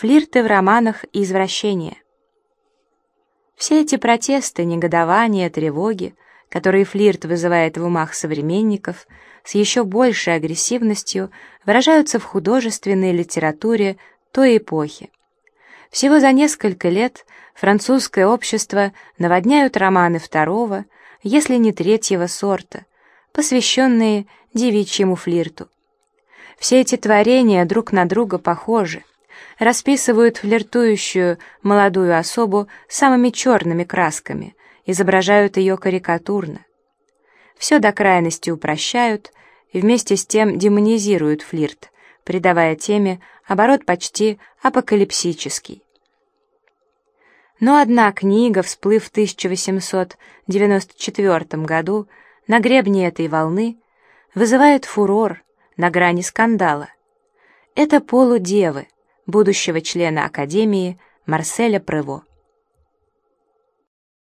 флирты в романах и извращения. Все эти протесты, негодования, тревоги, которые флирт вызывает в умах современников, с еще большей агрессивностью выражаются в художественной литературе той эпохи. Всего за несколько лет французское общество наводняют романы второго, если не третьего сорта, посвященные девичьему флирту. Все эти творения друг на друга похожи, расписывают флиртующую молодую особу самыми черными красками, изображают ее карикатурно. Все до крайности упрощают и вместе с тем демонизируют флирт, придавая теме оборот почти апокалипсический. Но одна книга, всплыв в 1894 году на гребне этой волны, вызывает фурор на грани скандала. Это «Полудевы» будущего члена Академии Марселя Прево.